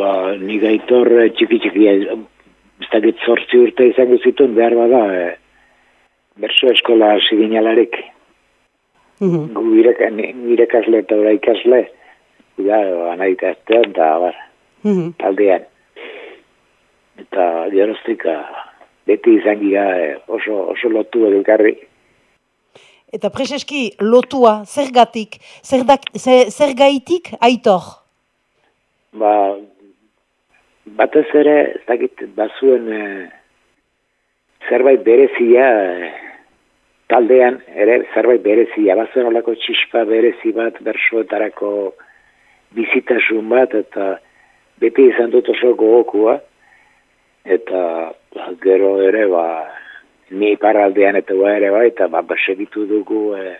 Ba, ni gaitor eh, txiki txiki, eh, ez dakit zortzi urte izango zituen behar bada, e, berso eskola ziginalarik. Mhm. Gu ireka- ni- irekasle eta ora ikasle, da, anaita artean, eta bar, Mhm. taldean. Eta geroztik, ah, beti izan gira eh, oso, oso lotu elkarri. Eta preseski lotua, zergatik, zerdak, zer, zergaitik aitor. Ba, batez ere, ez dakit, bazuen eh, zerbait berezia, eh, taldean, ere, zerbait berezia, bazuen olako txispa berezi bat, bersuetarako bizitasun bat, eta beti izan dut oso gogokua, eta ba, gero ere, ba, ni iparraldean eta ba ere bai, eta ba, ba, segitu dugu eh,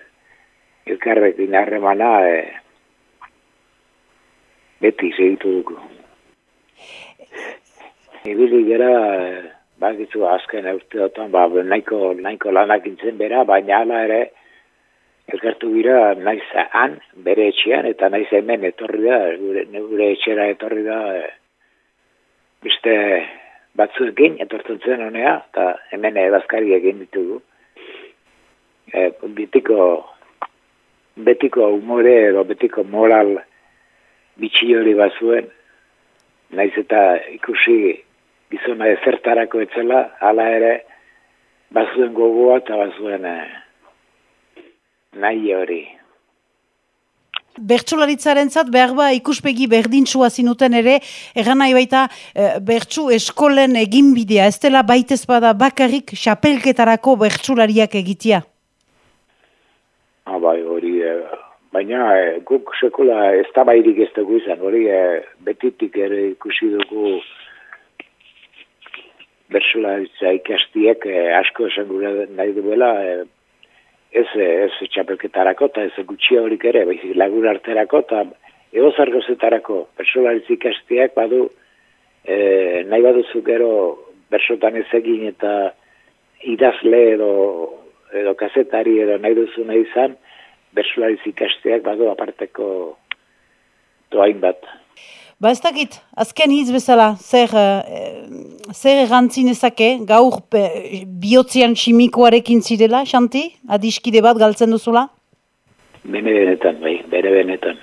elkarrekin harremana, eh, beti segitu dugu. Ibili gara, bakizu azken urteotan, ba, nahiko, nahiko lanak intzen bera, baina hala ere, elkartu gira, naiz han, bere etxean, eta naiz hemen etorri da, gure, gure etxera etorri da, beste batzuekin, etortzen zen honea, eta hemen ebazkari egin ditugu. E, betiko, betiko humore edo betiko moral bitxi hori bazuen, naiz eta ikusi gizona ezertarako etzela, hala ere, bazuen gogoa eta bazuen eh, nahi hori. Bertsolaritzaren zat, behar ba, ikuspegi berdintsua zinuten ere, egan nahi baita, e, bertsu eskolen eginbidea, ez dela baitez bada bakarrik xapelketarako bertsolariak egitea. Ah, bai, hori, eh, baina eh, guk sekula ez da bairik ez dugu izan, hori eh, betitik ere ikusi dugu bersularitza ikastiek eh, asko esan gure nahi duela, eh, ez, eh, ez txapelketarako eta ez gutxi horik ere, baizik lagun arterako eta egozar gozetarako bersularitza ikastiak badu eh, nahi baduzu gero bersotan ez egin eta idazle edo edo kazetari edo nahi duzu nahi izan, bersulariz ikasteak badu aparteko doain bat. Ba ez dakit, azken hitz bezala, zer, eh, zer erantzin ezake, gaur eh, bihotzean simikoarekin zirela, Xanti? Adiskide bat galtzen duzula? Bene benetan, bai, bere benetan.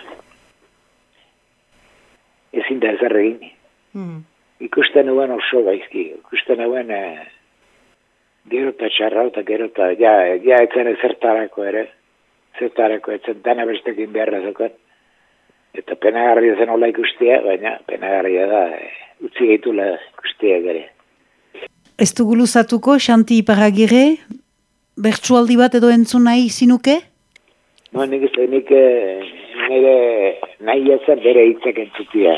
Ezin da ezer egin. Hmm. Ikusten nuen oso gaizki, ikusten nuen eh, gero eta txarra eta gero eta ja, ja etzen ezertarako ere, zertarako etzen dana bestekin beharra zokan. Eta penagarria zen hola ikustea, baina penagarria da, eh, utzi gaitula ikustea gere. Ez dugu luzatuko, Xanti Iparagire, bertsualdi bat edo entzun nahi zinuke? No, nik ez nik eh, nire nahi ezer bere hitzak entzutia.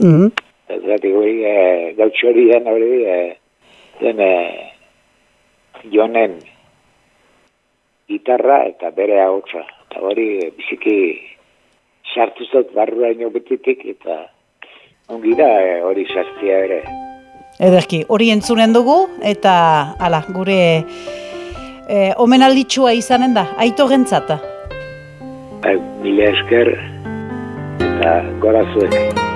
Mm. Zergatik hori eh, gautxo hori den hori eh, den eh, jonen gitarra eta bere ahotsa. Eta hori biziki sartu zot barruaino betitik eta ongi da eh, hori sartzia ere. Ederki, hori entzunen dugu, eta ala, gure e, omenalditxua izanen da, aito gentzata. Ba, mila esker eta gora zuek.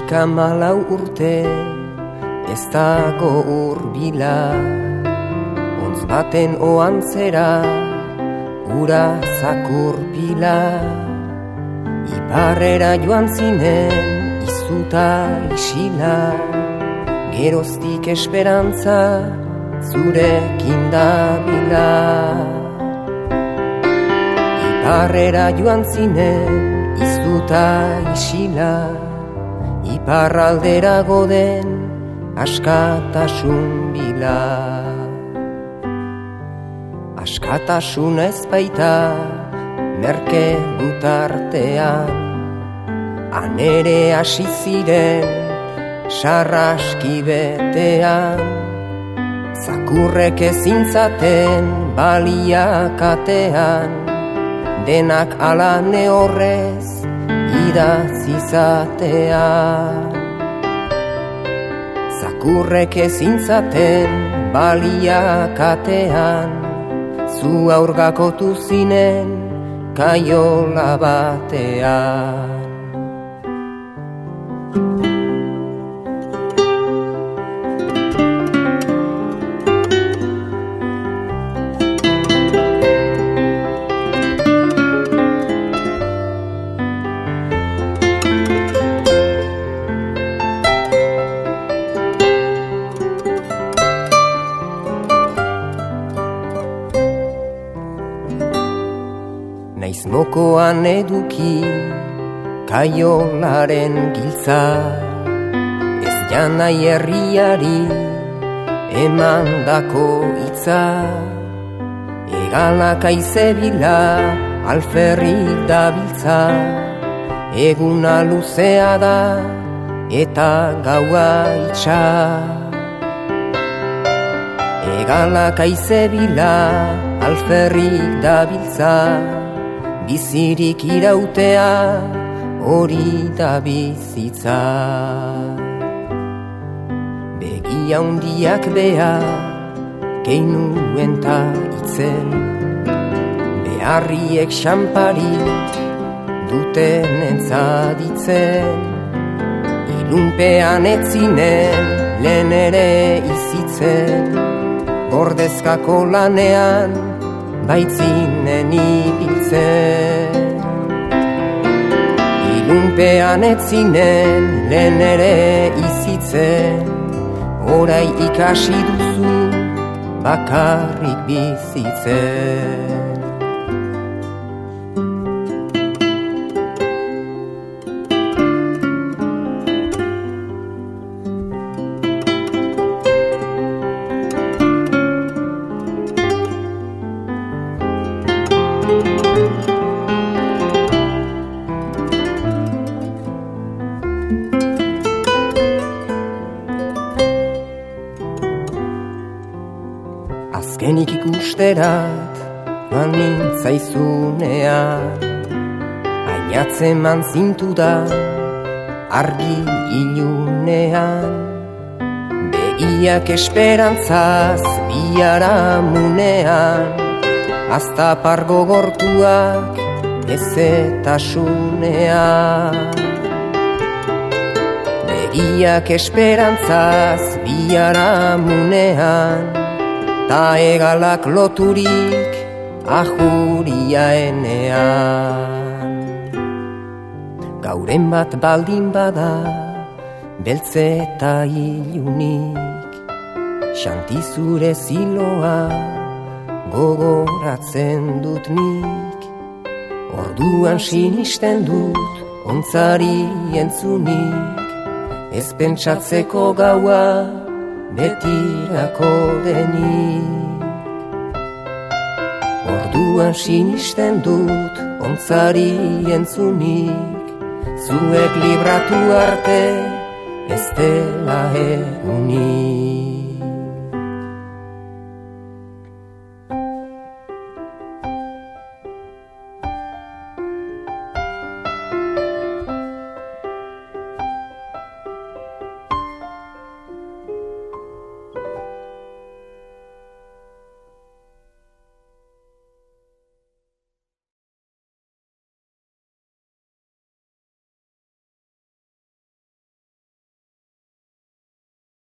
Kasika malau urte ez dago urbila Ontz baten oan zera ura zakurpila Iparrera joan zinen izuta isila. Geroztik esperantza zurekin dabila. Iparrera joan zinen izuta isila Iparraldera goden askatasun bila. Askatasun ez baita merke dutartean Anere hasi ziren sarraski betean. Zakurrek ezintzaten baliakatean. Denak ala neorrez idatzizatean Zakurrek ezintzaten balia katean Zu aurgakotu zinen kaiola batean mokoan eduki kaiolaren giltza. Ez janai herriari eman dako itza egalak aizebila alferri dabiltza. Eguna luzea da eta gaua itxa. Egalak aizebila alferri dabiltza bizirik irautea hori da bizitza. Begia hundiak bea keinuen ta itzen. Beharriek xampari duten entzaditzen ilunpean etzinen lehen ere izitzen. Bordezkako lanean baitzinen ibiltzen Ilunpean etzinen lehen ere izitzen. Horai ikasi duzu bakarrik bizitzen ikusterat man nintzaizunean Ainatzen man zintu da argi ilunean. Begiak esperantzaz biara munean. Azta pargo gortuak ezetasunean. Begiak esperantzaz biara munean Ta egalak loturik ajuria enean. Gauren bat baldin bada beltze eta ilunik Xantizure ziloa gogoratzen dut nik. Orduan sinisten dut ontzari entzunik Ez pentsatzeko gaua betirako denik. Orduan sinisten dut ontzari entzunik. Zuek libratu arte ez dela egunik